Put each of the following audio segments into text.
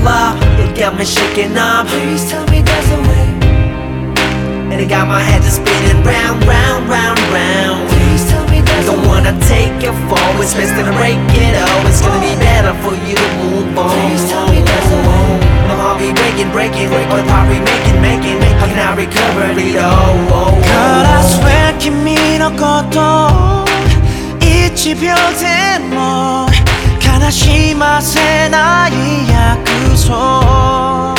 this thing called love It got me shaking up Please tell me there's a way. And it got my head just spinning round, round, round, round Please tell me there's a Don't way. wanna take it forward, it's best to break it up It's gonna be better for you to move on Please tell me there's a way. My heart be breaking, breaking All the power we making, making How can I recover it all? Girl, I swear 君のこと一秒でも 悲しませない約束。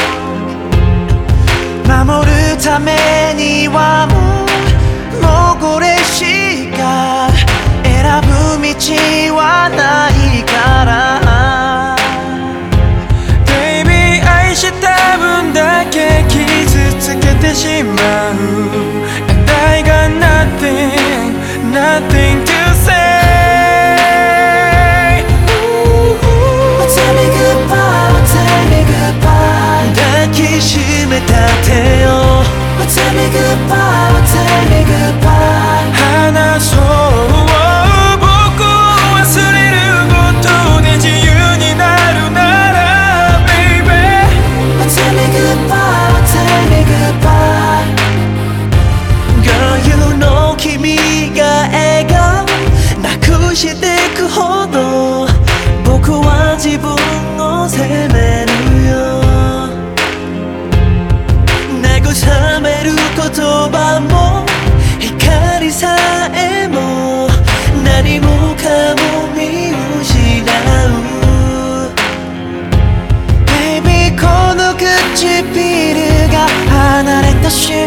しめた手を Tell me goodbye, tell me goodbye. 離そう僕を忘れることで自由になるなら Baby Tell me goodbye, tell me goodbye. Girl you know 君が笑顔なくしてくほど僕は自分を責め覚める言葉も光さえも何もかも見失う。Baby この唇が離れた瞬間。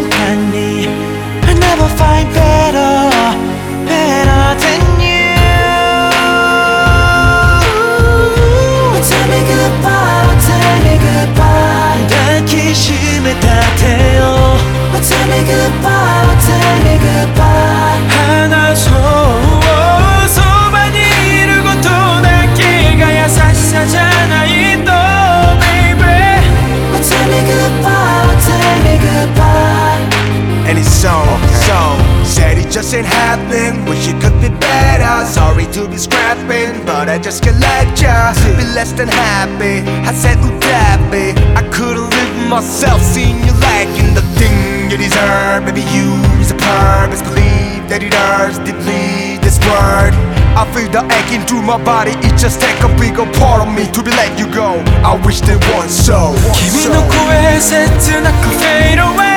just ain't happening Wish it could be better Sorry to be scrapping But I just can't let ya Be less than happy I said would that be I couldn't live myself Seeing you lacking the thing you deserve Maybe you is a purpose Believe that it hurts deeply This word I feel the aching through my body It just take a bigger part of me To be let you go I wish there was so 君の声切なく fade away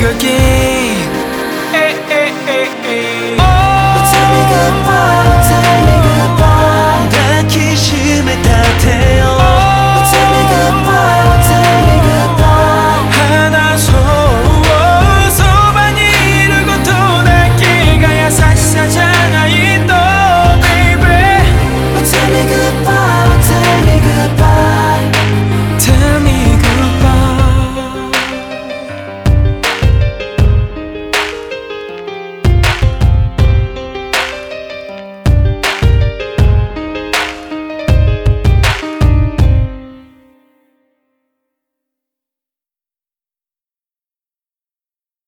again